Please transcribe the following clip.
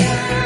Yeah.